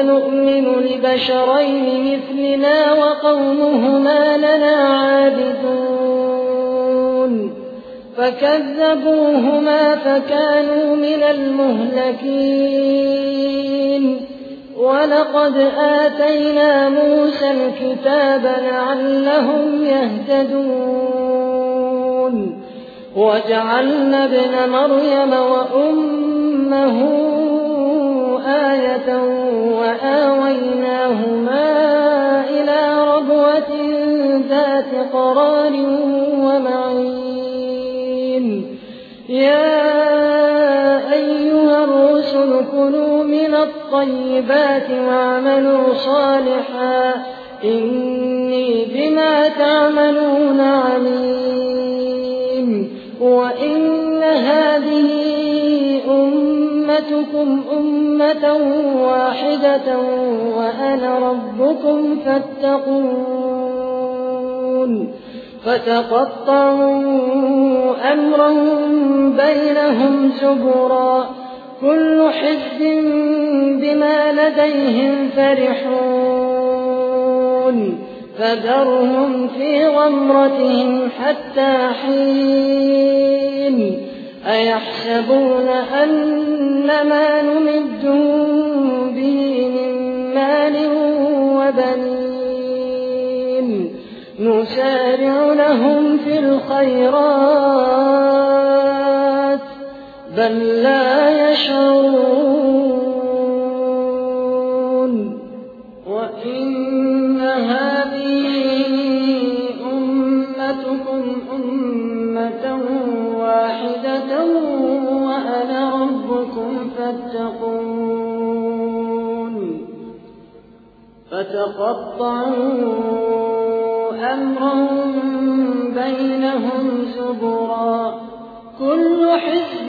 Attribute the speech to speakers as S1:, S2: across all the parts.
S1: أنؤمن لبشرين مثلنا وقومهما لنا عابدون. فكذبوهما فكانوا من المهلكين. ولقد آتينا موسى الكتاب لعلهم يهتدون. وجعلنا ابن مريم وأمه آية وآويناهما إلى ربوة ذات قرار ومعين. يا أيها الرسل كلوا من الطيبات واعملوا صالحا. إني بما تعملون عليم. وإن أمتكم أمة واحدة وأنا ربكم فاتقون فتقطعوا أمرهم بينهم زبرا كل حزب بما لديهم فرحون فذرهم في غمرتهم حتى حين أيحسبون أن ما نمدهم به من مال وبنين نسارع لهم في الخيرات بل لا يشعرون وإن هذه أمتكم أمة فتقطعوا أمرهم بينهم زبرا. كل حزب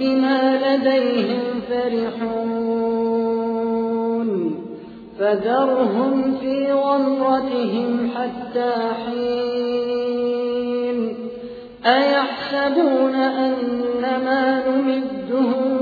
S1: بما لديهم فرحون. فذرهم في غمرتهم حتى حين. أيحسبون أن ما نمدهم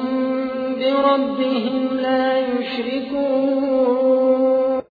S1: بربهم لا يشركون.